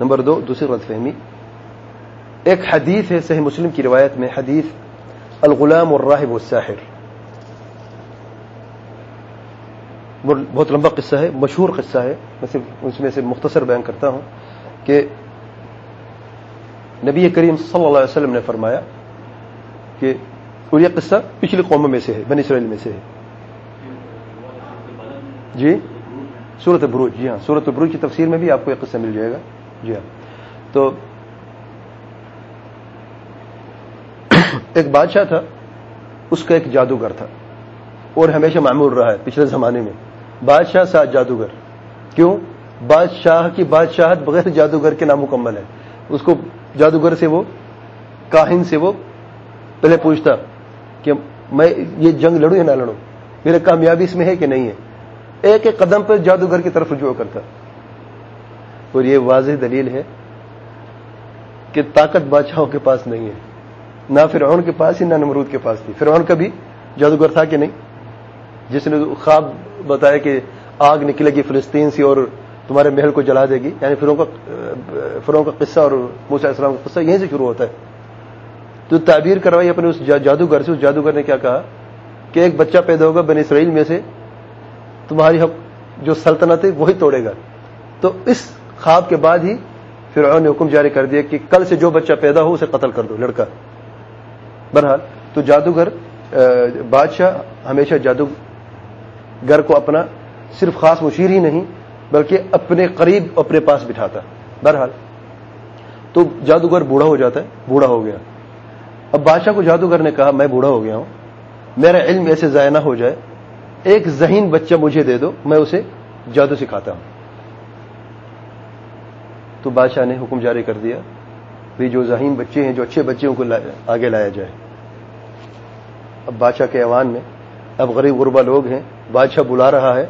Number دو، دوسری غلط فہمی۔ ایک حدیث ہے صحیح مسلم کی روایت میں، حدیث الغلام الراہب والساحر بہت لمبا قصہ ہے، مشہور قصہ ہے۔ میں صرف اس میں سے مختصر بیان کرتا ہوں کہ نبی کریم صلی اللہ علیہ وسلم نے فرمایا کہ اور یہ قصہ پچھلی قوموں میں سے ہے بن اسرائیل میں سے ہے۔ جی؟ صورت بروج جی ہاں صورت بروج کی تفسیر میں بھی آپ کو یہ قصہ مل جائے گا۔ جی ہاں۔ تو ایک بادشاہ تھا، اس کا ایک جادوگر تھا، اور ہمیشہ معمول رہا ہے پچھلے زمانے میں۔ بادشاہ ساتھ جادوگر۔ کیوں؟ بادشاہ کی بادشاہت بغیر جادوگر کے نامکمل ہے۔ اس کو جادوگر سے وہ، کاہن سے وہ پہلے پوچھتا کہ میں یہ جنگ لڑوں یا نہ لڑوں؟ میرے کامیابی اس میں ہے کہ نہیں ہے؟ ایک ایک قدم پر جادوگر کی طرف رجوع کرتا۔ اور یہ واضح دلیل ہے کہ طاقت بادشاہوں کے پاس نہیں ہے۔ نہ فرعون کے پاس ہی، نہ نمرود کے پاس تھی۔ فرعون کا بھی جادوگر تھا کہ نہیں؟ جس نے خواب بتایا کہ آگ نکلے گی فلسطین سے اور تمہارے محل کو جلا دے گی۔ یعنی فرون کا فرون کا قصہ اور موسیٰ السلام کا قصہ یہیں سے شروع ہوتا ہے۔ تو تعبیر کروائی اپنے اس جادوگر سے۔ اس جادوگر نے کیا کہا کہ ایک بچہ پیدا ہوگا بن اسرائیل میں سے، تمہاری جو سلطنت ہے، وہی توڑے گا۔ تو اس خواب کے بعد ہی فرعون نے حکم جاری کر دیا کہ کل سے جو بچہ پیدا ہو اسے قتل کر دو، لڑکا۔ بہرحال، تو جادوگر بادشاہ ہمیشہ جادوگر کو اپنا صرف خاص مشیر ہی نہیں، بلکہ اپنے قریب اپنے پاس بٹھاتا۔ بہرحال، تو جادوگر بوڑھا ہو جاتا ہے، بوڑھا ہو گیا۔ اب بادشاہ کو جادوگر نے کہا، میں بوڑھا ہو گیا ہوں، میرا علم ایسے ضائع نہ ہو جائے، ایک ذہین بچہ مجھے دے دو، میں اسے جادو سکھاتا ہوں۔ تو بادشاہ نے حکم جاری کر دیا بھی جو ذہین بچے ہیں، جو اچھے بچے ان کو آگے لایا جائے۔ اب بادشاہ کے ایوان میں، اب غریب غربا لوگ ہیں، بادشاہ بلا رہا ہے،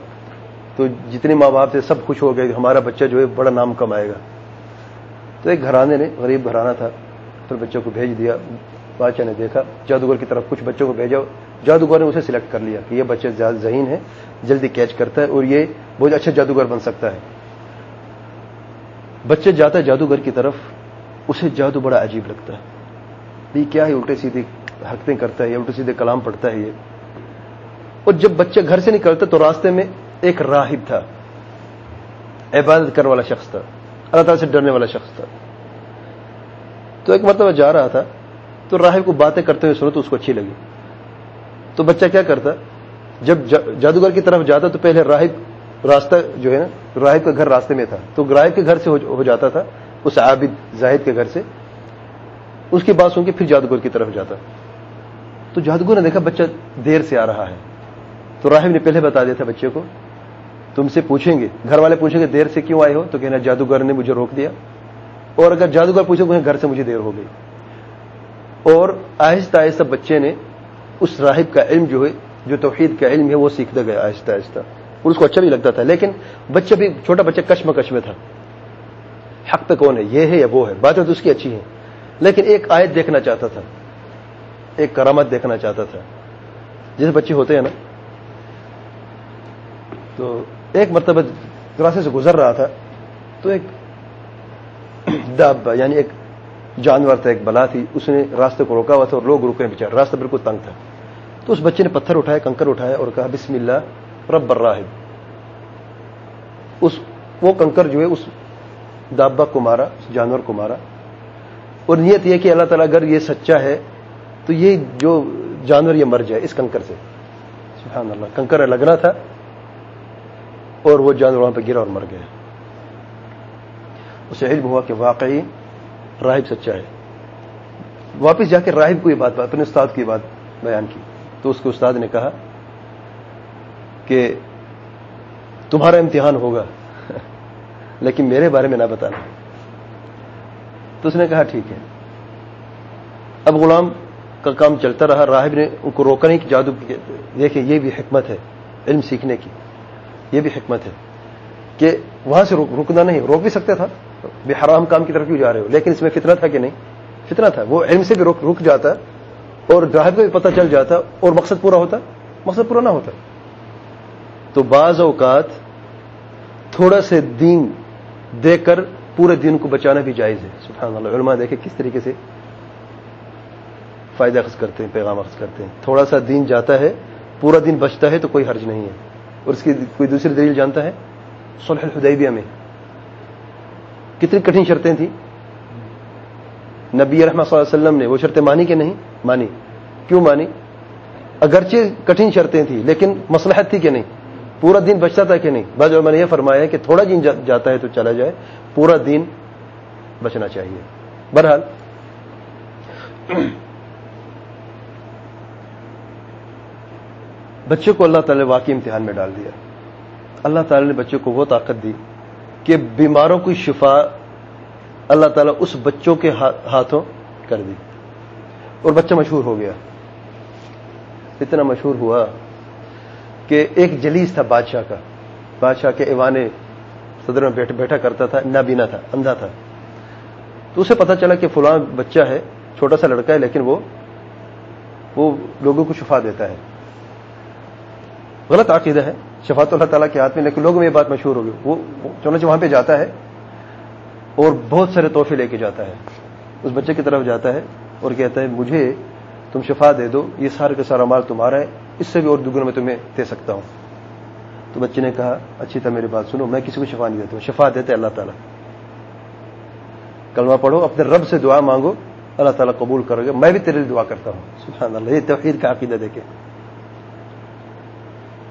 تو جتنے ماں باپ تھے، سب خوش ہو گئے کہ ہمارا بچہ جو ہے بڑا نام کمائے گا۔ تو ایک گھرانے نے، غریب گھرانہ تھا پھر بچوں کو بھیج دیا۔ بادشاہ نے دیکھا، جادوگر کی طرف کچھ بچوں کو بھیجا۔ جادوگر نے اسے سلیکٹ کر لیا کہ یہ بچہ زیادہ ذہین ہے جلدی کیچ کرتا ہے اور یہ بہت اچھا جادوگر بن سکتا ہے۔ بچے جاتا ہے جادوگر کی طرف، اسے جادو بڑا عجیب لگتا ہے۔ یہ کیا ہے، الٹے سیدھی حرکتیں کرتا ہے الٹے سیدھے کلام پڑھتا ہے یہ۔ اور جب بچے گھر سے نکلتے تو راستے میں ایک راہب تھا۔ عبادت کرنے والا شخص تھا۔ اللہ تعالیٰ سے ڈرنے والا شخص تھا۔ تو ایک مرتبہ جا رہا تھا، تو راہب کو باتیں کرتے ہوئے سنو تو اس کو اچھی لگی۔ تو بچہ کیا کرتا، جب جادوگر کی طرف جاتا تو پہلے راہب راستہ جو ہے نا راہب کا گھر راستے میں تھا۔ تو راہب کے گھر سے ہو جاتا تھا، اس عابد زاہد کے گھر سے۔ اس کی بات سن کے پھر جادوگر کی طرف جاتا۔ تو جادوگر نے دیکھا بچہ دیر سے آ رہا ہے۔ تو راہب نے پہلے بتا دیا تھا بچے کو، تم سے پوچھیں گے۔ گھر والے پوچھیں گے، دیر سے کیوں آئے ہو؟ تو کہنا جادوگر نے مجھے روک دیا۔ اور اگر جادوگر پوچھے گے، گھر سے مجھے دیر ہو گئی۔ اور آہستہ آہستہ بچے نے اس راہب کا علم جو ہے، جو توحید کا علم ہے، وہ سیکھتا گیا آہستہ آہستہ۔ اور اس کو اچھا بھی لگتا تھا، لیکن بچہ بھی، چھوٹا بچہ کشم کش میں تھا۔ حق تک کون ہے، یہ ہے یا وہ ہے؟ باتیں تو اس کی اچھی ہیں۔ لیکن ایک آیت دیکھنا چاہتا تھا۔ ایک کرامت دیکھنا چاہتا تھا۔ جیسے بچے ہوتے ہیں نا۔ تو ایک مرتبہ راستے سے گزر رہا تھا۔ تو ایک دب یعنی ایک جانور تھا، ایک بلا تھی۔ اس نے راستے کو روکا ہوا تھا اور لوگ رکے بےچارے راستہ بالکل تنگ تھا۔ تو اس بچے نے پتھر اٹھایا کنکر اٹھایا اور کہا، بسم اللہ رب براہب اس وہ کنکر جو ہے، اس دابا کو مارا، اس جانور کو مارا۔ اور نیت یہ کہ اللہ تعالیٰ اگر یہ سچا ہے، تو یہ جو جانور یہ مر جائے، اس کنکر سے۔ سبحان اللہ، کنکر لگنا تھا اور وہ جانور وہاں پہ گرا اور مر گیا۔ اسے علم ہوا کہ واقعی راہب سچا ہے۔ واپس جا کے راہب کو یہ بات اپنے استاد کی بات بیان کی۔ تو اس کے استاد نے کہا کہ تمہارا امتحان ہوگا۔ لیکن میرے بارے میں نہ بتانا۔ تو اس نے کہا، ٹھیک ہے۔ اب غلام کا کام چلتا رہا۔ راہب نے ان کو روکنے کی جادو دیکھیں، یہ بھی حکمت ہے علم سیکھنے کی۔ یہ بھی حکمت ہے کہ وہاں سے رکنا نہیں، روک بھی سکتا تھا۔ بے حرام کام کی طرف کیوں جا رہے ہو؟ لیکن اس میں فتنہ تھا کہ نہیں؟ فتنہ تھا۔ وہ علم سے بھی رک رک جاتا اور گراہک کو بھی پتہ چل جاتا اور مقصد پورا ہوتا۔ مقصد پورا نہ ہوتا۔ تو بعض اوقات تھوڑا سے دین دے کر پورے دن کو بچانا بھی جائز ہے۔ سبحان اللہ، علماء دیکھیں کس طریقے سے فائدہ اخذ کرتے ہیں، پیغام اخذ کرتے ہیں۔ تھوڑا سا دین جاتا ہے، پورا دن بچتا ہے تو کوئی حرج نہیں ہے۔ اور اس کی کوئی دوسری دلیل جانتا ہے؟ صلح الحدیبیہ میں۔ کتنی کٹھن شرطیں تھیں۔ نبی رحمہ صلی اللہ علیہ وسلم نے وہ شرطیں مانی کہ نہیں؟ مانی۔ کیوں مانی؟ اگرچہ کٹھن شرطیں تھیں، لیکن مسلحت تھی کہ نہیں؟ پورا دن بچتا تھا کہ نہیں؟ بعض میں نے یہ فرمایا کہ تھوڑا دن جاتا ہے تو چلا جائے، پورا دن بچنا چاہیے۔ بہرحال، بچے کو اللہ تعالی نے واقعی امتحان میں ڈال دیا۔ اللہ تعالی نے بچے کو وہ طاقت دی کہ بیماروں کی شفا اللہ تعالیٰ اس بچوں کے ہاتھوں کر دی۔ اور بچہ مشہور ہو گیا۔ اتنا مشہور ہوا۔ کہ ایک جلیس تھا بادشاہ کا۔ بادشاہ کے ایوان صدر میں بیٹھا کرتا تھا نابینا تھا، اندھا تھا۔ تو اسے پتا چلا کہ فلاں بچہ ہے، چھوٹا سا لڑکا ہے، لیکن وہ وہ لوگوں کو شفا دیتا ہے۔ غلط عقیدہ ہے۔ شفا تو اللہ تعالیٰ کے ہاتھ میں، لیکن لوگوں میں یہ بات مشہور ہوگی وہ چنانچہ وہاں پہ جاتا ہے اور بہت سارے تحفے لے کے جاتا ہے۔ اس بچے کی طرف جاتا ہے اور کہتا ہے، مجھے تم شفا دے دو، یہ سارے کا سارا مال تمہارا ہے۔ اس سے بھی اور دگنا میں تمہیں دے سکتا ہوں۔ تو بچے نے کہا، اچھی طرح میری بات سنو، میں کسی کو شفا نہیں دیتا ہوں۔ شفا دیتے اللہ تعالیٰ۔ کلمہ پڑھو، اپنے رب سے دعا مانگو، اللہ تعالیٰ قبول کرو گے۔ میں بھی تیرے دعا کرتا ہوں۔ سبحان اللہ، یہ توحید کا عقیدہ دیکھے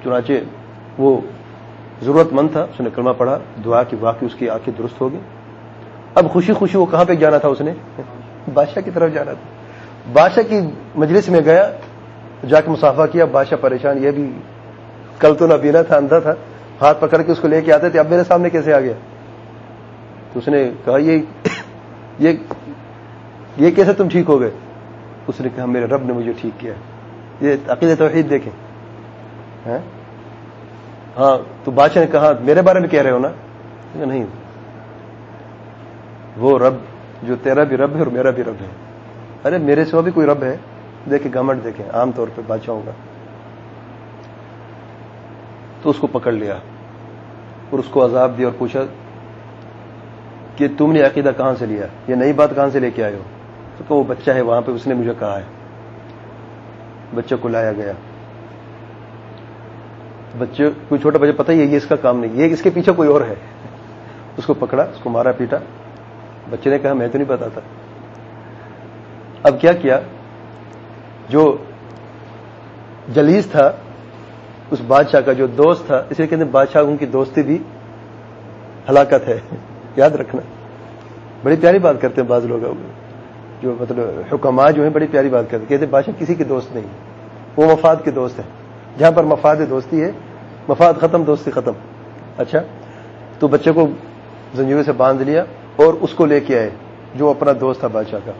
چنانچہ وہ ضرورت مند تھا، اس نے کلمہ پڑھا، دعا کی واقعی اس کی آنکھیں درست ہوگی اب خوشی خوشی وہ کہاں پہ جانا تھا اس نے؟ بادشاہ کی طرف جانا تھا۔ بادشاہ کی مجلس میں گیا۔ جا کے مسافہ کیا، بادشاہ پریشان، یہ بھی کل تو نہ پینا تھا، اندھا تھا۔ ہاتھ پکڑ کے اس کو لے کے آتے تھے، اب میرے سامنے کیسے آ گیا؟ تو اس نے کہا، یہ یہ کیسے تم ٹھیک ہو گئے؟ اس نے کہا، میرے رب نے مجھے ٹھیک کیا۔ یہ عقید توحید دیکھیں۔ ہاں؟, ہاں؟ تو بادشاہ نے کہا، میرے بارے میں کہہ رہے ہو نا؟ نہیں۔ وہ رب، جو تیرا بھی رب ہے اور میرا بھی رب ہے۔ ارے، میرے سے وہ بھی کوئی رب ہے؟ دیکھیں گورنمنٹ دیکھیں، عام طور پہ بادشاہوں کا۔ تو اس کو پکڑ لیا اور اس کو عذاب دیا اور پوچھا کہ تم نے عقیدہ کہاں سے لیا؟ یہ نئی بات کہاں سے لے کے آئے ہو؟ تو کہ وہ بچہ ہے، وہاں پہ اس نے مجھے کہا ہے۔ بچے کو لایا گیا۔ بچے، کوئی چھوٹا بچہ، پتہ ہی ہے، یہ اس کا کام نہیں، یہ اس کے پیچھے کوئی اور ہے۔ اس کو پکڑا، اس کو مارا، پیٹا۔ بچے نے کہا، میں تو نہیں بتاتا۔ اب کیا کیا؟ جو جلیس تھا، اس بادشاہ کا جو دوست تھا اس لیے کہتے ہیں بادشاہ کی دوستی بھی ہلاکت ہے۔ یاد رکھنا۔ بڑی پیاری بات کرتے ہیں بعض لوگ۔ جو مطلب حکمات جو ہیں، بڑی پیاری بات کرتے کہتے ہیں بادشاہ کسی کی دوست نہیں۔ وہ مفاد کے دوست ہے جہاں پر مفاد دوستی ہے، مفاد ختم، دوستی ختم۔ اچھا تو بچے کو زنجیروں سے باندھ لیا اور اس کو لے کے آئے، جو اپنا دوست تھا بادشاہ کا۔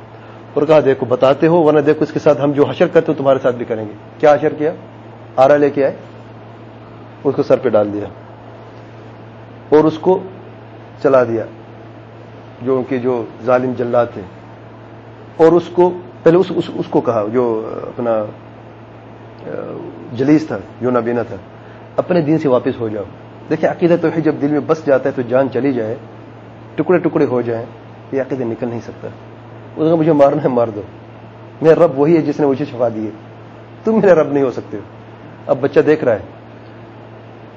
اور کہا دیکھو بتاتے ہو ورنہ دیکھو اس کے ساتھ ہم جو حشر کرتے ہو تمہارے ساتھ بھی کریں گے۔ کیا حشر کیا؟ آرا لے کے آئے اس کو سر پہ ڈال دیا اور اس کو چلا دیا جو ان کے جو ظالم جلات تھے۔ اور اس کو پہلے اس, اس, اس کو کہا جو اپنا جلیس تھا جو نابینا تھا اپنے دین سے واپس ہو جاؤ۔ دیکھیں عقیدہ تو ہے جب دل میں بس جاتا ہے تو جان چلی جائے ٹکڑے ٹکڑے ہو جائیں یہ عقیدہ نکل نہیں سکتا۔ اس نے مجھے مارنا ہے، مار دو۔ میرا رب وہی ہے جس نے مجھے شفا دی ہے۔ تم میرا رب نہیں ہو سکتے ہو۔ اب بچہ دیکھ رہا ہے۔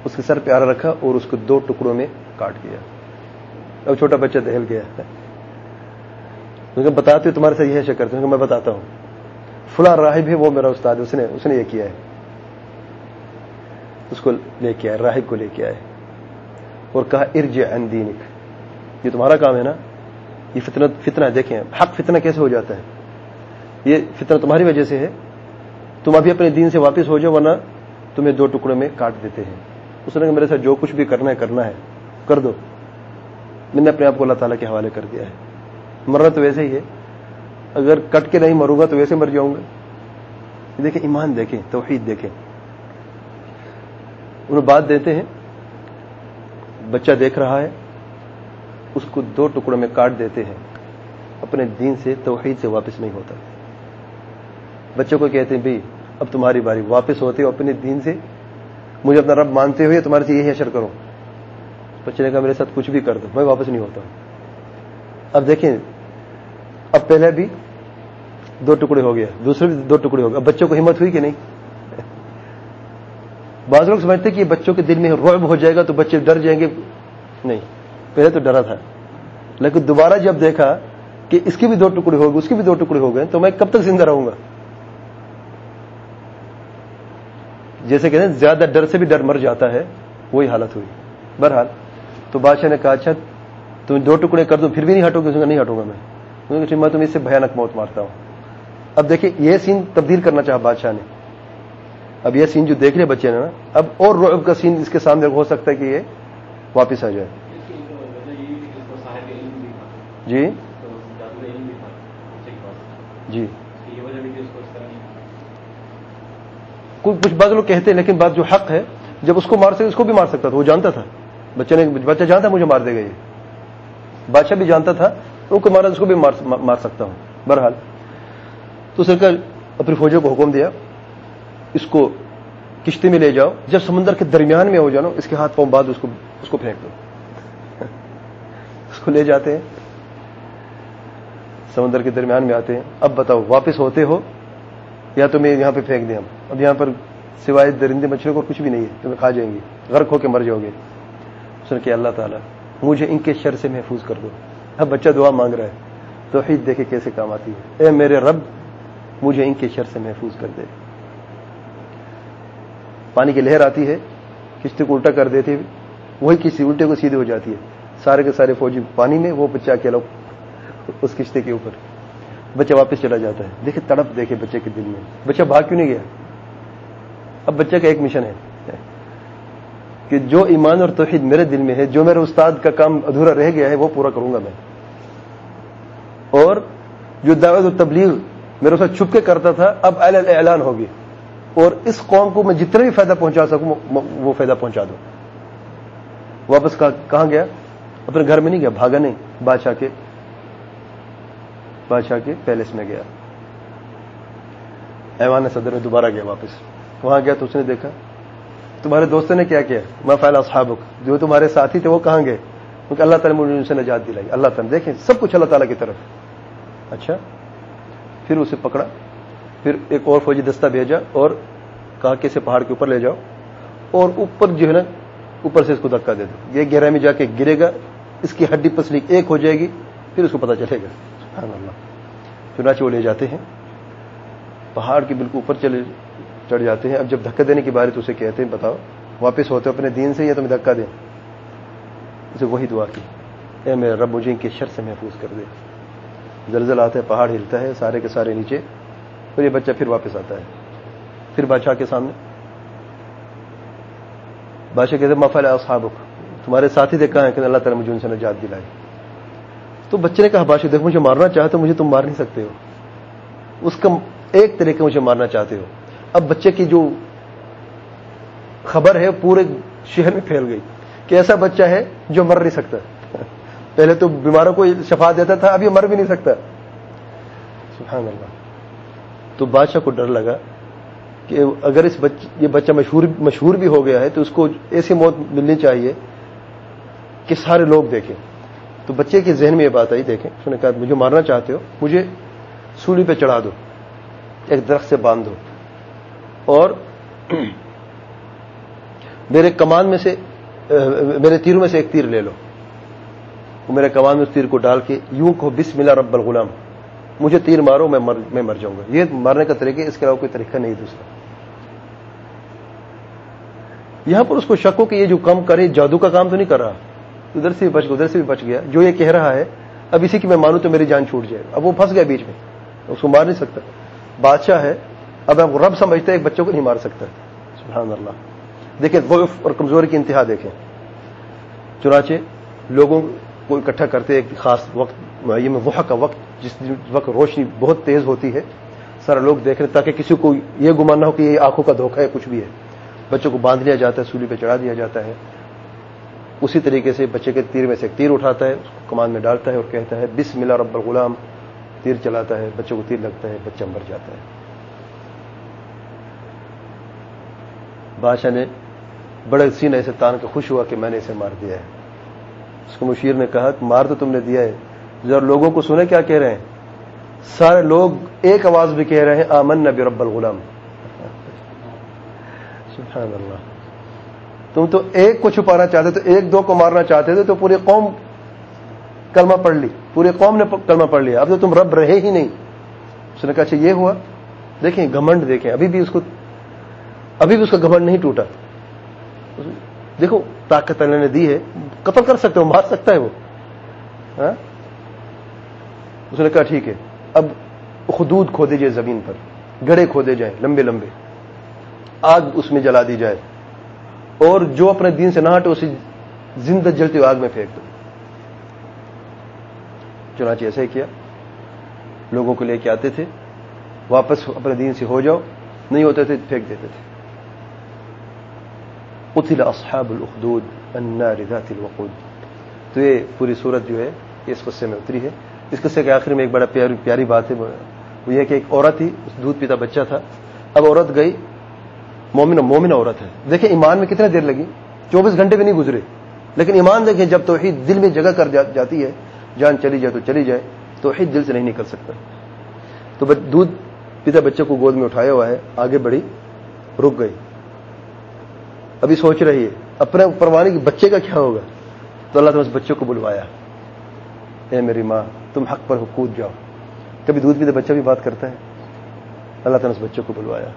اس کے سر پہ آرا رکھا اور اس کو دو ٹکڑوں میں کاٹ دیا۔ اب چھوٹا بچہ دہل گیا۔ بتاتے ہو، تمہارے سے یہ شکر۔ کرتے میں بتاتا ہوں۔ فلاں راہب ہے، وہ میرا استاد اس نے اس نے یہ کیا ہے۔ اس کو لے کے آئے، راہب کو لے کے آئے۔ اور کہا ارج ان دینک۔ یہ تمہارا کام ہے نا؟ یہ فتنہ فتنہ دیکھیں حق فتنہ کیسے ہو جاتا ہے؟ یہ فتنہ تمہاری وجہ سے ہے۔ تم ابھی اپنے دین سے واپس ہو جاؤ ورنہ تمہیں دو ٹکڑوں میں کاٹ دیتے ہیں۔ اس نے میرے ساتھ جو کچھ بھی کرنا ہے کرنا ہے۔ کر دو۔ میں نے اپنے آپ کو اللہ تعالیٰ کے حوالے کر دیا ہے۔ مرنا تو ویسے ہی ہے۔ اگر کٹ کے نہیں مروں گا تو ویسے مر جاؤں گا۔ دیکھیں، ایمان دیکھیں، توحید دیکھیں۔ انہیں بات دیتے ہیں۔ بچہ دیکھ رہا ہے۔ اس کو دو ٹکڑوں میں کاٹ دیتے ہیں۔ اپنے دین سے توحید سے واپس نہیں ہوتا۔ بچوں کو کہتے ہیں، بھائی، اب تمہاری باری واپس ہوتے ہو اپنے دین سے۔ مجھے اپنا رب مانتے ہوئے تمہارے سے یہی اشر کرو۔ بچے نے کہا، میرے ساتھ کچھ بھی کر دو، میں واپس نہیں ہوتا اب دیکھیں، اب پہلے بھی دو ٹکڑے ہو گیا دوسرے بھی دو ٹکڑے ہو گئے۔ اب بچوں کو ہمت ہوئی کہ نہیں؟ بعض لوگ سمجھتے کہ بچوں کے دل میں رعب ہو جائے گا تو بچے ڈر جائیں گے۔ نہیں۔ پہلے تو ڈرا تھا۔ لیکن دوبارہ جب دیکھا کہ اس کی بھی دو ٹکڑے ہو گئے، اس کی بھی دو ٹکڑے ہو گئے، تو میں کب تک زندہ رہوں گا؟ جیسے کہتے ہیں زیادہ ڈر سے بھی ڈر مر جاتا ہے، وہی حالت ہوئی۔ بہرحال، تو بادشاہ نے کہا اچھا تم دو ٹکڑے کر دو، پھر بھی نہیں ہٹو گے؟ نہیں ہٹوں گا میں۔ اچھا، میں تمہیں اس سے بھیانک موت مارتا ہوں۔ اب دیکھیں یہ سین تبدیل کرنا چاہا بادشاہ نے۔ اب یہ سین جو دیکھ رہے بچے نے نا، اب اور رعب کا سین اس کے سامنے ہو سکتا ہے کہ یہ واپس آ جائے۔ جی؟ جی۔ کچھ بعض لوگ کہتے ہیں، لیکن بات جو حق ہے، جب اس کو مار سکے اس کو بھی مار سکتا تھا، وہ جانتا تھا۔ بچے نے بچہ جانتا مجھے مار دے گا یہ۔ بادشاہ بھی جانتا تھا ان کو مارا، اس کو بھی مار سکتا ہوں۔ بہرحال، تو سرکار اپنی فوجوں کو حکم دیا، اس کو کشتی میں لے جاؤ۔ جب سمندر کے درمیان میں ہو جانا اس کے ہاتھ پاؤں بعد اس کو اس کو پھینک دو۔ اس کو لے جاتے ہیں۔ سمندر کے درمیان میں آتے ہیں۔ اب بتاؤ، واپس ہوتے ہو یا تو میں یہاں پہ پھینک دیں ہم؟ اب یہاں پر سوائے درندے مچھلیوں کو کچھ بھی نہیں ہے، تمہیں کھا جائیں گے، غرق ہو کے مر جاؤ گے۔ سن کے اللہ تعالیٰ، مجھے ان کے شر سے محفوظ کر دو۔ اب بچہ دعا مانگ رہا ہے۔ تو دیکھے کیسے کام آتی ہے۔ اے میرے رب، مجھے ان کے شر سے محفوظ کر دے۔ پانی کی لہر آتی ہے، کشتی کو الٹا کر دیتی وہی کسی الٹے کو سیدھے ہو جاتی ہے۔ سارے کے سارے فوجی پانی میں، وہ بچہ اکیلا اس کشتی کے اوپر۔ بچہ واپس چلا جاتا ہے۔ دیکھے تڑپ دیکھے بچے کے دل میں۔ بچہ بھاگ کیوں نہیں گیا؟ اب بچہ کا ایک مشن ہے۔ کہ جو ایمان اور توحید میرے دل میں ہے، جو میرے استاد کا کام ادھورا رہ گیا ہے، وہ پورا کروں گا میں۔ اور جو دعوت و تبلیغ میرے ساتھ چھپ کے کرتا تھا، اب اعلان ہوگی اور اس قوم کو میں جتنا بھی فائدہ پہنچا سکوں، وہ فائدہ پہنچا دوں واپس کہاں گیا؟ اپنے گھر میں نہیں گیا، بھاگا نہیں، بادشاہ کے بادشاہ کے پیلس میں گیا۔ ایوان صدر میں دوبارہ گیا واپس۔ وہاں گیا تو اس نے دیکھا، تمہارے دوستوں نے کیا کیا؟ میں فائل اصحابک۔ جو تمہارے ساتھی تھے وہ کہاں گئے؟ کیونکہ اللہ تعالیٰ مجھے ان سے نجات دلائی۔ اللہ تعالیٰ، دیکھیں، سب کچھ اللہ تعالیٰ کی طرف۔ اچھا پھر اسے پکڑا، پھر ایک اور فوجی دستہ بھیجا اور کہا کہ اسے پہاڑ کے اوپر لے جاؤ اور اوپر جو ہے نا، اوپر سے اس کو دھکا دے دو۔ یہ گہرائی میں جا کے گرے گا، اس کی ہڈی پسلی ایک ہو جائے گی، پھر اس کو پتا چلے گا۔ سبحان اللہ۔ چنانچہ وہ لے جاتے ہیں۔ پہاڑ کے بالکل اوپر چلے چڑھ جاتے ہیں۔ اب جب دھکا دینے کی باری تو اسے کہتے ہیں، بتاؤ، واپس ہوتے اپنے دین سے یا تمہیں دھکا دیں؟ اسے وہی دعا کی۔ اے میرا رب، مجھے ان کے شر سے محفوظ کر دے۔ زلزل آتا ہے، پہاڑ ہلتا ہے، سارے کے سارے نیچے۔ اور یہ بچہ پھر واپس آتا ہے۔ پھر بادشاہ کے سامنے۔ بادشاہ کہتے مفل اصحابک۔ تمہارے ساتھی دیکھا ہے کہ اللہ تعالیٰ مجھے ان سے نجات دلائی تو بچے نے کہا، بادشاہ دیکھ مجھے مارنا چاہتے ہو مجھے تم مار نہیں سکتے ہو۔ اس کا ایک طریقے مجھے مارنا چاہتے ہو۔ اب بچے کی جو خبر ہے پورے شہر میں پھیل گئی کہ ایسا بچہ ہے جو مر نہیں سکتا۔ پہلے تو بیماروں کو شفا دیتا تھا، اب یہ مر بھی نہیں سکتا۔ سبحان اللہ۔ تو بادشاہ کو ڈر لگا کہ اگر اس بچ، یہ بچہ مشہور مشہور بھی ہو گیا ہے تو اس کو ایسی موت ملنی چاہیے کہ سارے لوگ دیکھیں۔ تو بچے کے ذہن میں یہ بات آئی، دیکھیں، اس نے کہا، مجھے مارنا چاہتے ہو، مجھے سولی پہ چڑھا دو، ایک درخت سے باندھ دو۔ اور میرے کمان میں سے، میرے تیروں میں سے ایک تیر لے لو۔ میرے کمان میں اس تیر کو ڈال کے، یوں کو بس ملا رب الغلام، مجھے تیر مارو، میں مر میں مر جاؤں گا۔ یہ مارنے کا طریقہ، اس کے علاوہ کوئی طریقہ نہیں دوسرا۔ یہاں پر اس کو شک ہو کہ یہ جو کام کرے، جادو کا کام تو نہیں کر رہا۔ ادھر سے بھی بچ گیا، ادھر سے بھی بچ گیا۔ جو یہ کہہ رہا ہے، اب اسی کی میں مانوں تو میری جان چھوٹ جائے اب وہ پھنس گیا بیچ میں۔ اس کو مار نہیں سکتا۔ بادشاہ ہے۔ اب آپ رب سمجھتے ایک بچوں کو نہیں مار سکتا۔ سبحان اللہ۔ دیکھیں غف اور کمزوری کی انتہا دیکھیں۔ چنانچہ لوگوں کو اکٹھا کرتے ایک خاص وقت میں وہ کا وقت، جس وقت روشنی بہت تیز ہوتی ہے، سارا لوگ دیکھ رہے تاکہ کسی کو یہ گمان نہ ہو کہ یہ آنکھوں کا دھوکہ ہے، کچھ بھی ہے۔ بچوں کو باندھ لیا جاتا ہے، سولی پہ چڑھا دیا جاتا ہے۔ اسی طریقے سے بچے کے تیر میں سے ایک تیر اٹھاتا ہے، اس کو کمان میں ڈالتا ہے اور کہتا ہے بس ملا رب الغلام، تیر چلاتا ہے بچوں کو تیر لگتا ہے، بچہ مر جاتا ہے۔ بادشاہ نے بڑے سینے سے تان کے خوش ہوا کہ میں نے اسے مار دیا ہے۔ اس کو مشیر نے کہا، مار تو تم نے دیا ہے۔ ذرا لوگوں کو سنے کیا کہہ رہے ہیں۔ سارے لوگ ایک آواز بھی کہہ رہے ہیں، آمن نبی رب الغلام۔ سبحان اللہ۔ تم تو ایک کو چھپانا چاہتے تو ایک دو کو مارنا چاہتے تھے تو پوری قوم کلمہ پڑھ لی پوری قوم نے کلمہ پڑھ لیا اب تو تم رب رہے ہی نہیں اس نے کہا اچھا یہ ہوا دیکھیں گھمنڈ دیکھیں ابھی بھی اس کو ابھی بھی اس کا گھمنڈ نہیں ٹوٹا دیکھو طاقت اللہ نے دی ہے قتل کر سکتے ہو مار سکتا ہے وہ ہاں؟ اس نے کہا ٹھیک ہے اب خدود کھو دیجیے زمین پر گڑے کھودے جائیں لمبے لمبے آگ اس میں جلا دی جائے اور جو اپنے دین سے نہ ہٹے، اسے زندہ جلتی آگ میں پھینک دو۔ چنانچہ ایسا ہی کیا۔ لوگوں کو لے کے آتے تھے؟ واپس اپنے دین سے ہو جاؤ، نہیں ہوتے تھے، پھینک دیتے تھے۔ قتل اصحاب الاخدود، النار ذات الوقود۔ تو یہ پوری صورت جو ہے اس قصے میں اتری ہے۔ اس قصے کے آخر میں ایک بڑا پیاری پیاری بات ہے۔ وہ یہ کہ ایک عورت تھی دودھ پیتا بچہ تھا۔ اب عورت گئی مومن مومن عورت ہے۔ دیکھیں ایمان میں کتنے دیر لگی۔ چوبیس گھنٹے بھی نہیں گزرے۔ لیکن ایمان دیکھیں، جب توحید دل میں جگہ کر جاتی ہے، جان چلی جائے تو چلی جائے، توحید دل سے نہیں نکل سکتا۔ تو دودھ پیتا بچے کو گود میں اٹھایا ہوا ہے، آگے بڑھی، رک گئی۔ ابھی سوچ رہی ہے، اپنے پروانے کی بچے کا کیا ہوگا؟ تو اللہ تعالیٰ اس بچے کو بلوایا۔ اے میری ماں، تم حق پر کود جاؤ۔ کبھی دودھ پیتے بچہ بھی بات کرتا ہے، اللہ تعالیٰ اس بچے کو بلوایا۔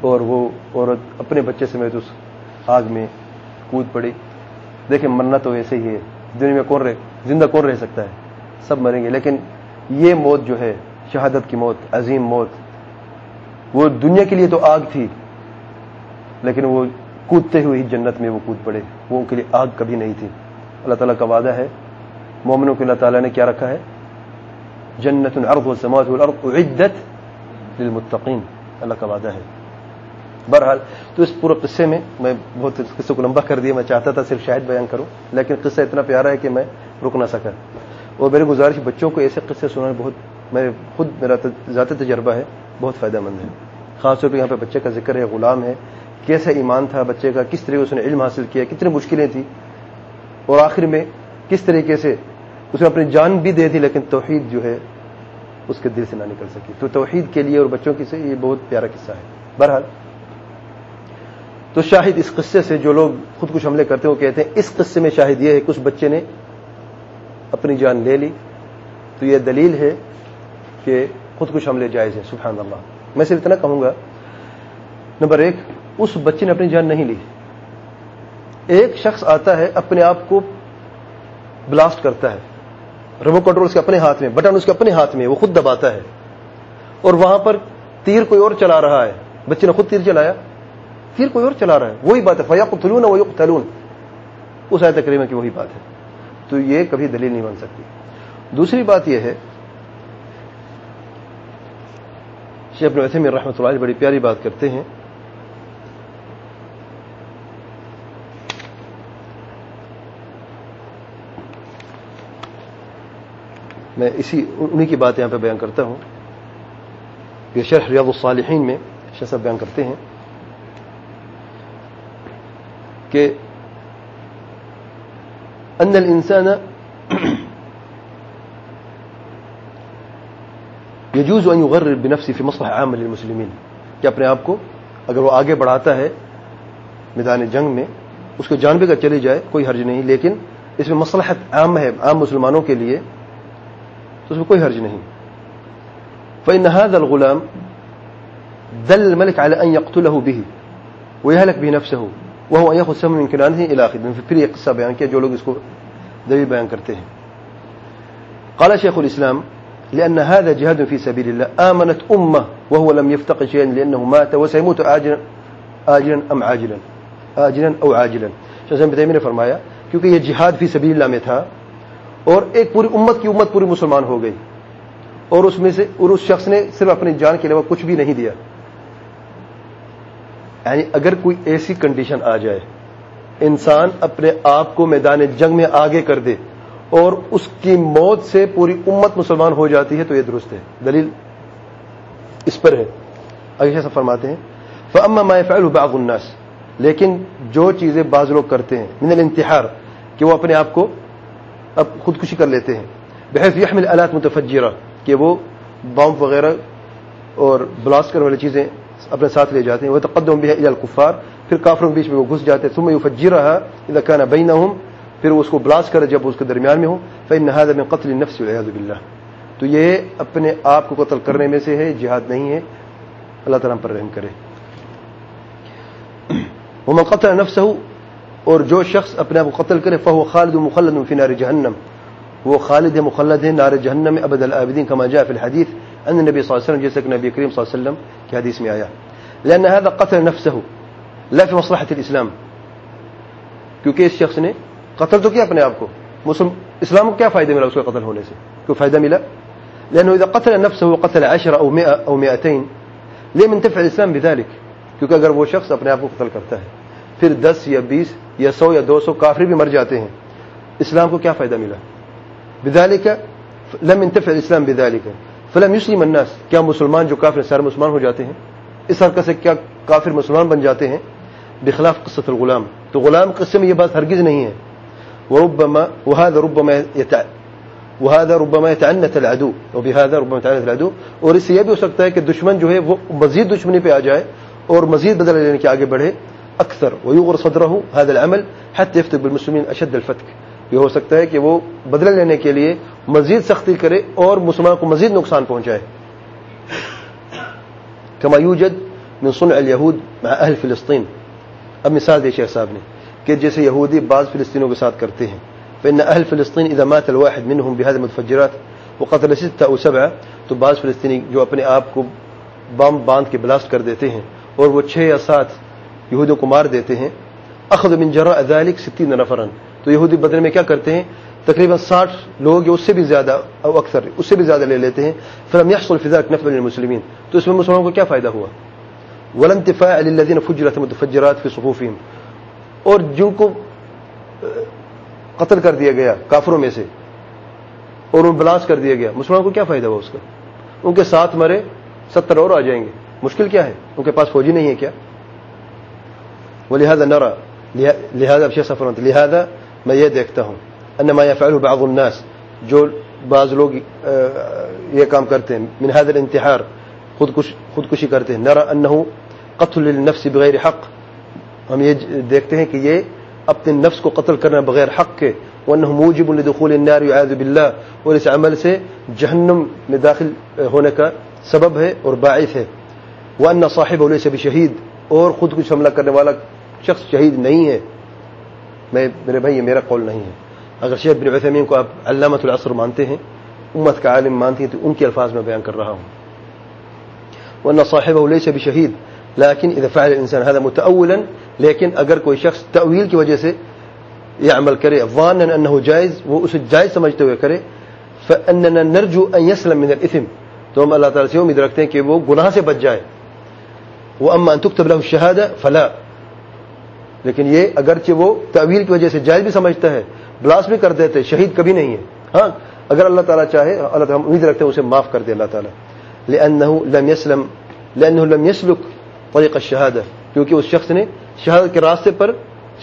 اور وہ عورت اپنے بچے سمیت اس آگ میں کود پڑی۔ دیکھیں مرنا تو ایسے ہی ہے۔ دنیا میں کون رہے زندہ کون رہ سکتا ہے؟ سب مریں گے۔ لیکن یہ موت جو ہے، شہادت کی موت، عظیم موت، وہ دنیا کے لیے تو آگ تھی، لیکن وہ کودتے ہوئے ہی جنت میں وہ کود پڑے۔ وہ ان کے لیے آگ کبھی نہیں تھی۔ اللہ تعالیٰ کا وعدہ ہے۔ مومنوں کے اللہ تعالیٰ نے کیا رکھا ہے؟ جنت الارض والسماوات والارض عدت للمتقین۔ اللہ کا وعدہ ہے۔ بہرحال تو اس پورے قصے میں میں بہت اس قصے کو لمبا کر دیا، میں چاہتا تھا صرف شاید بیان کروں، لیکن قصہ اتنا پیارا ہے کہ میں رک نہ سکا۔ اور میری گزارش بچوں کو ایسے قصے سنانا بہت میں خود میرا ذاتی تجربہ ہے، بہت فائدہ مند ہے۔ خاص طور پہ یہاں پہ بچے کا ذکر ہے، غلام ہے، کیسا ایمان تھا بچے کا، کس طریقے اس نے علم حاصل کیا، کتنی مشکلیں تھیں۔ اور آخر میں کس طریقے سے اس نے اپنی جان بھی دے دی، لیکن توحید جو ہے، اس کے دل سے نہ نکل سکی۔ تو توحید کے لیے اور بچوں کی سے یہ بہت پیارا قصہ ہے۔ بہرحال تو شاہد اس قصے سے جو لوگ خود کچھ حملے کرتے ہیں وہ کہتے ہیں، اس قصے میں شاہد یہ ہے کہ اس بچے نے اپنی جان لے لی۔ تو یہ دلیل ہے کہ خود کچھ حملے جائز ہیں۔ سبحان اللہ۔ میں صرف اتنا کہوں گا۔ نمبر ایک، اس بچے نے اپنی جان نہیں لی۔ ایک شخص آتا ہے، اپنے آپ کو بلاسٹ کرتا ہے۔ ریمو کنٹرول اس کے اپنے ہاتھ میں، بٹن اس کے اپنے ہاتھ میں، وہ خود دباتا ہے۔ اور وہاں پر تیر کوئی اور چلا رہا ہے۔ بچے نے خود تیر چلایا۔ تیر کوئی اور چلا رہا ہے۔ وہی بات ہے۔ فیا تلون وہ تلون اس آئے تقریب کی وہی بات ہے۔ تو یہ کبھی دلیل نہیں بن سکتی۔ دوسری بات یہ ہے، شیخ اپنے میں رحمۃ اللہ بڑی پیاری بات کرتے ہیں۔ میں اسی، انہی کی بات یہاں پہ بیان کرتا ہوں۔ یہ شرح ریاض الصالحین میں شیخ صاحب بیان کرتے ہیں۔ کہ ان الانسان يجوز ان يغرر بنفسه في مصلحه عامه للمسلمين. کہ اپنے آپ کو اگر وہ آگے بڑھاتا ہے میدان جنگ میں، اس کو جانبے کا چلی جائے، کوئی حرج نہیں، لیکن اس میں مصلحت عام ہے، عام مسلمانوں کے لیے، تو اس میں کوئی حرج نہیں۔ فإن هذا الغلام دل الملك على أن يقتله به ويهلك به نفسه۔ وہ یہ خود سے ممکنان ہی علاقے میں پھر یہ قصہ بیان کیا جو لوگ اس کو دلیل بیان کرتے ہیں۔ قال شيخ الإسلام لأن هذا جهاد في سبيل الله آمنت أمة وهو لم يفتق شيئا لأنه مات وسيموت آجلا آجلا أم عاجلا؟ آجلا أو عاجلا؟ شیخ ابن نے فرمایا، کیونکہ یہ جہاد فی سبیل اللہ میں تھا، اور ایک پوری امت کی امت پوری مسلمان ہو گئی، اور اس میں سے، اور اس شخص نے صرف اپنی جان کے علاوہ کچھ بھی نہیں دیا۔ یعنی اگر کوئی ایسی کنڈیشن آ جائے، انسان اپنے آپ کو میدان جنگ میں آگے کر دے اور اس کی موت سے پوری امت مسلمان ہو جاتی ہے، تو یہ درست ہے۔ دلیل اس پر ہے۔ اگر فرماتے ہیں فما ما فعل بعض الناس، لیکن جو چیزیں بعض لوگ کرتے ہیں، من الانتحار، کہ وہ اپنے آپ کو اب خودکشی کر لیتے ہیں۔ بحث يحمل آلات متفجرہ، کہ وہ بام وغیرہ اور بلاسٹ کرنے والی چیزیں اپنے ساتھ لے جاتے ہیں۔ وہ تقدم بھی ہے الکفار پھر کافروں کے بیچ میں وہ گھس جاتے ہیں۔ ثم يفجرها اذا كان بينهم، پھر وہ اس کو بلاسٹ کرے جب اس کے درمیان میں ہو۔ فإن هذا من قتل النفس والعياذ بالله۔ تو یہ اپنے آپ کو قتل کرنے میں سے ہے، جہاد نہیں ہے۔ اللہ تعالیٰ پر رحم کرے۔ ومن قتل نفسه، اور جو شخص اپنے آپ کو قتل کرے، فهو خالد مخلد في نار وہ خالد مخلد ہے، نار جہنم ابد العابدین کما جاء في ان النبي صلى الله عليه وسلم جیسا کہ نبی کریم صلی اللہ علیہ وسلم کے حدیث میں آیا لان هذا قتل نفسه، لا في مصلحه الاسلام کیونکہ اس شخص نے قتل تو کیا اپنے آپ کو مسلم اسلام کو کیا فائدہ ملا اس کو قتل ہونے سے کوئی فائدہ ملا لانه اذا قتل نفسه وقتل 10 او 100 او 200 ليه من تفع الاسلام بذلك؟ کیونکہ اگر وہ شخص اپنے آپ کو قتل کرتا ہے پھر 10 یا 20 یا 100 یا 200 کافر بھی مر جاتے ہیں. اسلام کو کیا فائدہ ملا؟ بذلك لم ينتفع الاسلام بذلك. فلم يسلم الناس۔ کیا مسلمان جو کافر سارے مسلمان ہو جاتے ہیں؟ اس حرکت سے کیا کافر مسلمان بن جاتے ہیں؟ بخلاف قصة الغلام۔ تو غلام قصے میں یہ بات ہرگز نہیں ہے۔ وربما وهذا ربما يتع وهذا ربما يتعنت العدو۔ وبهذا ربما يتعنت العدو۔ اور اس سے یہ بھی ہو سکتا ہے کہ دشمن جو ہے وہ مزید دشمنی پہ آ جائے اور مزید بدل لینے کے آگے بڑھے۔ اکثر ويغر صدره هذا العمل حتى يفتك بالمسلمين اشد الفتك یہ ہو سکتا ہے کہ وہ بدلہ لینے کے لیے مزید سختی کرے اور مسلمان کو مزید نقصان پہنچائے۔ كما يوجد من صنع مع اهل فلسطين اب مثال دے شیخ صاحب نے کہ جیسے یہودی بعض فلسطینوں کے ساتھ کرتے ہیں، فإن أهل فلسطين إذا مات الواحد منهم بهذه المتفجرات وقتل ستة أو سبعة تو بعض فلسطینی جو اپنے آپ کو بم باندھ کے بلاسٹ کر دیتے ہیں اور وہ چھ یا سات یہودوں کو مار دیتے ہیں۔ اخذ من جراء ذلك ستين نفرا۔ تو یہودی بدلے میں کیا کرتے ہیں؟ تقریباً ساٹھ لوگ اس سے بھی زیادہ، او اکثر، اس سے بھی زیادہ لے لیتے ہیں۔ فلم يحصل في ذلك نفع للمسلمين۔ تو اس میں مسلمانوں کو کیا فائدہ ہوا؟ ولانتفاع للذين فجرت متفجرات في صفوفهم اور جن کو قتل کر دیا گیا کافروں میں سے، اور ان بلاس کر دیا گیا، مسلمانوں کو کیا فائدہ ہوا اس کا؟ ان کے ساتھ مرے، ستر اور آ جائیں گے۔ مشکل کیا ہے؟ ان کے پاس فوجی نہیں ہے کیا؟ وہ لہٰذا نرا لہٰذا اب سفر لہٰذا میں یہ دیکھتا ہوں۔ ان ما يفعله بعض الناس، جو بعض لوگ یہ کام کرتے ہیں، من هذا الانتحار خودکش خودکشی کرتے ہیں۔ نرا انه قتل للنفس بغیر حق۔ ہم یہ دیکھتے ہیں کہ یہ اپنے نفس کو قتل کرنا بغیر حق کے وانه موجب لدخول النار يعاذ بالله اور اس عمل سے جہنم میں داخل ہونے کا سبب ہے اور باعث ہے۔ وان صاحبه ليس بشهيد اور خود کچھ حملہ کرنے والا شخص شہید نہیں ہے۔ میں، میرے بھائی، یہ میرا قول نہیں ہے۔ اگر شیخ بن عثیمین کو آپ علامت العصر مانتے ہیں، امت کا عالم مانتی ہیں، تو ان کے الفاظ میں بیان کر رہا ہوں۔ وان صاحبه ليس بشهيد، لكن اذا فعل الانسان هذا متاولا لیکن اگر کوئی شخص تعویل کی وجہ سے یہ عمل کرے، ظانا انه جائز، وہ اسے جائز سمجھتے ہوئے کرے فاننا نرجو ان يسلم من الاثم تو ہم اللہ تعالی سے امید رکھتے ہیں کہ وہ گناہ سے بچ جائے۔ واما ان تكتب له الشهاده فلا۔ لیکن یہ اگرچہ وہ تعویل کی وجہ سے جائز بھی سمجھتا ہے بلاس بھی کر دیتے، شہید کبھی نہیں ہے ہاں اگر اللہ تعالیٰ چاہے، اللہ تعالیٰ ہم امید رکھتے ہیں اسے معاف کر دے اللہ تعالیٰ۔ لأنه لم يسلم لأنه لم يسلك کیونکہ اس شخص نے شہادت کے راستے پر،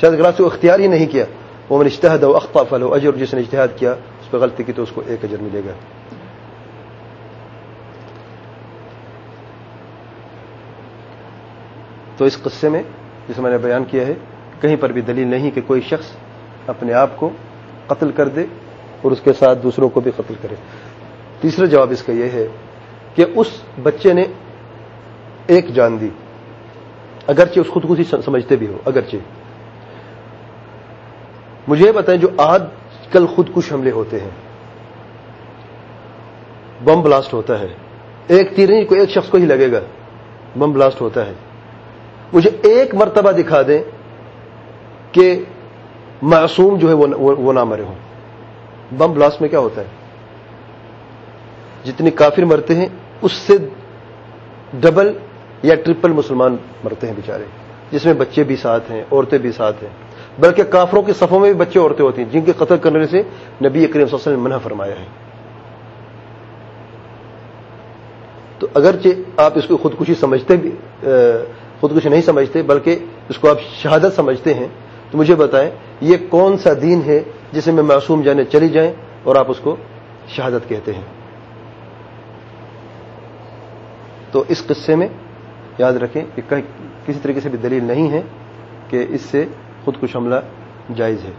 شہادت کے راستے کو اختیار ہی نہیں کیا۔ وہ من اجتهد او اخطا فله اجر جس نے اجتہاد کیا، اس پہ غلطی کی تو اس کو ایک اجر ملے گا۔ تو اس قصے میں جسے میں نے بیان کیا ہے، کہیں پر بھی دلیل نہیں کہ کوئی شخص اپنے آپ کو قتل کر دے اور اس کے ساتھ دوسروں کو بھی قتل کرے۔ تیسرا جواب اس کا یہ ہے کہ اس بچے نے ایک جان دی۔ اگرچہ اس خودکشی سمجھتے بھی ہو، اگرچہ۔ مجھے یہ بتائیں جو آج کل خود کش حملے ہوتے ہیں۔ بم بلاسٹ ہوتا ہے۔ ایک تیر نہیں کوئی ایک شخص کو ہی لگے گا۔ بم بلاسٹ ہوتا ہے۔ مجھے ایک مرتبہ دکھا دیں کہ معصوم جو ہے وہ نہ مرے ہوں۔ بم بلاسٹ میں کیا ہوتا ہے؟ جتنے کافر مرتے ہیں، اس سے ڈبل یا ٹرپل مسلمان مرتے ہیں بیچارے۔ جس میں بچے بھی ساتھ ہیں، عورتیں بھی ساتھ ہیں۔ بلکہ کافروں کے صفوں میں بھی بچے عورتیں ہوتی ہیں، جن کے قتل کرنے سے نبی کریم صلی اللہ علیہ وسلم نے منع فرمایا ہے۔ تو اگرچہ آپ اس کو خودکشی سمجھتے بھی خودکشی نہیں سمجھتے، بلکہ اس کو آپ شہادت سمجھتے ہیں۔ تو مجھے بتائیں، یہ کون سا دین ہے جسے میں معصوم جانے چلی جائیں اور آپ اس کو شہادت کہتے ہیں؟ تو اس قصے میں یاد رکھیں کہ کسی طریقے سے بھی دلیل نہیں ہے کہ اس سے خود کش حملہ جائز ہے۔